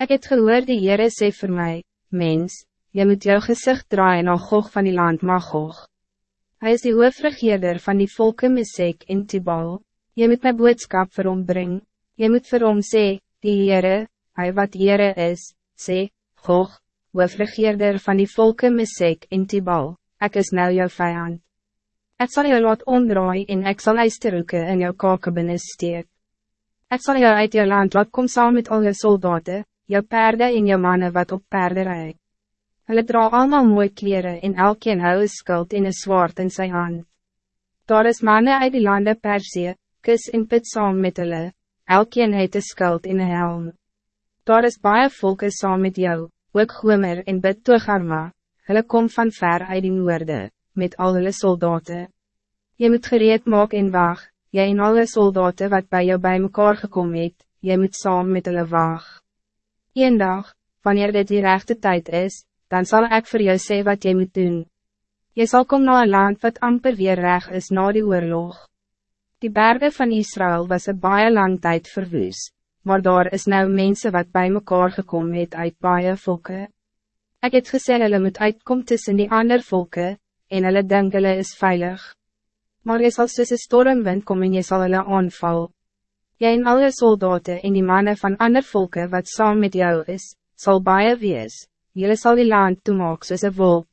Ik het gehoor die Heere sê vir my, mens, jy moet jou gezicht draaien na Gog van die land Magog. Hij is die hoofregeerder van die volke Mesek en Tibal. Jy moet my boodskap vir hom bring. Jy moet vir hom sê, die Heere, hy wat Heere is, sê, Gog, hoofregeerder van die volke Mesek en Tibal, ek is nou jou vijand. Ik zal jou laat omdraai en ik zal ijsterroeken in jou kakebinne steek. Ik zal jou uit jou land laat kom saam met al jou soldaten, jou paarden en jou mannen wat op paarden rij. Hulle dra allemaal mooi kleren en elkeen hou een skuld en een zwaard in zijn hand. Daar is mannen uit die landen Persie, kus en put saam met hulle, elkeen het een skuld en een helm. Daar is baie volke saam met jou, ook Gomer en Bid Togarma, hulle kom van ver uit die noorde met al hulle soldaten. Je moet gereed maak en waag, jy en alle soldaten wat bij jou bij mekaar gekomen het, jy moet saam met hulle waag. Een dag, wanneer dit die rechte tijd is, dan zal ik voor jou zeggen wat je moet doen. Je zal komen naar een land wat amper weer reg is na die oorlog. Die bergen van Israël was een baie lang tijd verwoes, maar daar is nou mensen wat bij mekaar gekomen het uit baie volke. Ik het gesê hulle moet uitkom tussen die ander volke, en hulle denk hulle is veilig. Maar jy sal soos een stormwind kom en jy sal hulle aanval. Jy en alle soldaten en die mannen van ander volke wat saam met jou is, zal baie wees, jylle sal die land toemaak soos een wolk.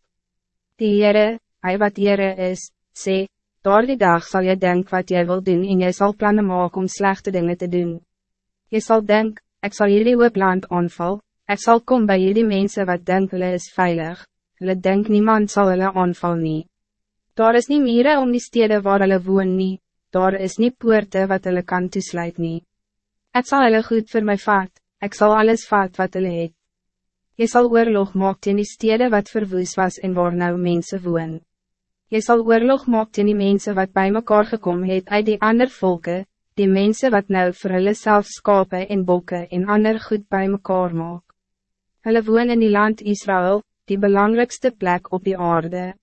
Die Heere, hy wat Heere is, sê, daar die dag zal je denk wat jy wil doen en jy sal plannen maak om slechte dingen te doen. Je zal denk, ik zal jullie op land aanval, ik zal kom bij jullie mensen wat denk hulle is veilig, hulle denk niemand zal hulle aanval nie. Daar is nie mire om die stede waar hulle woon nie, daar is nie poorte wat hulle kan toesluit nie. Ek sal hulle goed voor my vat, ek sal alles vat wat hulle het. Jy sal oorlog maak teen die stede wat verwoes was en waar nou mense woon. Jy sal oorlog maak teen die mense wat bij mekaar gekom het uit die ander volke, die mensen wat nou vir hulle self skape en bokke en ander goed bij mekaar maak. Hulle woon in die land Israël, die belangrijkste plek op die aarde.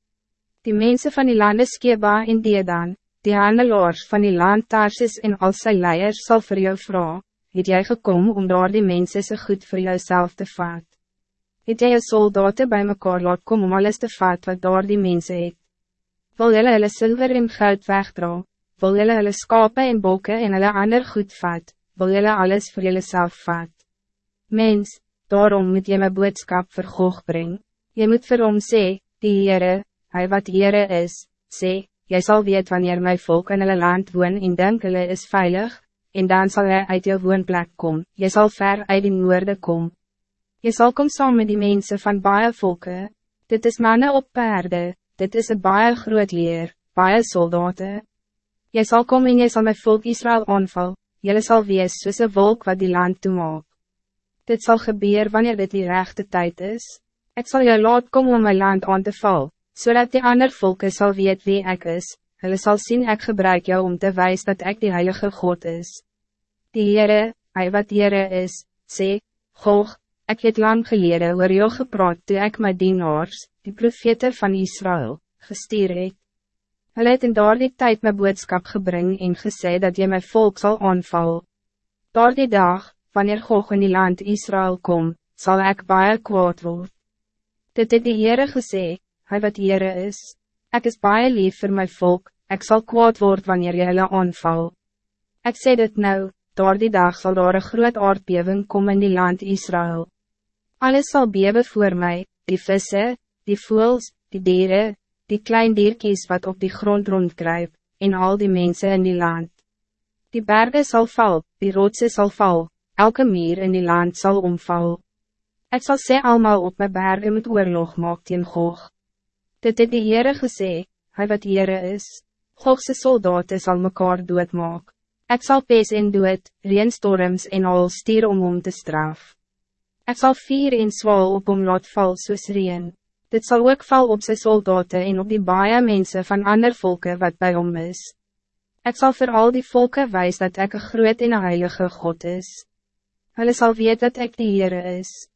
Die mensen van die landen Skeba en Dedan, die handelaars van die land Tarsis en al sy leiers sal vir jou vraag, het jy gekom om daar die mense so goed voor jouzelf te vaat? Het jy een soldaten bij mekaar laat kom om alles te vaat wat daar die mense het? Wil jylle hulle zilver en goud wegdra? Wil jylle hulle skape en bokke en hulle ander goed vat? Wil jylle alles voor julleself vaat? Mens, daarom moet jy my boodskap vir Gog brengen. Je moet vir hom sê, die Heere, hy wat Heere is, sê, jy zal weet wanneer my volk in hulle land woon en denk hulle is veilig, en dan zal hij uit jou woonplek kom, jy zal ver uit die noorde kom. Jy zal kom saam met die mensen van baie volke, dit is mannen op paarde, dit is een baie groot leer, baie soldaten. Jy zal kom en jy sal my volk Israël aanval, jylle sal wees soos een wolk wat die land toemaak. Dit zal gebeuren wanneer dit die rechte tijd is. Ik zal jou laat komen om mijn land aan te val, zodat die ander volken zal weet wie ik is, hulle zal zien ik gebruik jou om te wijzen dat ik die heilige God is. Die Heere, hij wat Heere is, sê, Goog, ik het lang geleden oor jou gepraat toe ek my dienaars, die profete van Israël, gestuur het. Hulle het in daar die tijd my boodskap gebring en gesê dat jy my volk zal aanval. Daar die dag, wanneer Goog in die land Israël kom, zal ik baie kwaad word. Dit het die Heere gesê, hy wat Heere is, ek is baie lief voor mijn volk, ik zal kwaad worden wanneer jy hulle aanval. Ik sê dit nou, door die dag zal daar een groot aardbeving komen in die land Israël. Alles zal bewe voor mij, die vissen, die voels, die dieren, die klein dierkies wat op die grond rondkruip, en al die mensen in die land. Die bergen zal val, die rotse zal val, elke meer in die land zal omval. Ik zal sê allemaal op mijn bergen met oorlog maak teen Gog. Dit het die Heere gesê, hy wat Heere is, Gogse soldaten zal mekaar doodmaak. Ik zal pees en dood, reenstorms en al stier om om te straf. Ik zal vier en zwal op om laat val soos reen. Dit zal ook val op zijn soldaten en op die baie mensen van ander volken wat bij om is. Ik zal voor al die volken wijs dat ik een groot en een heilige God is. Hulle sal weet dat ik de Heere is.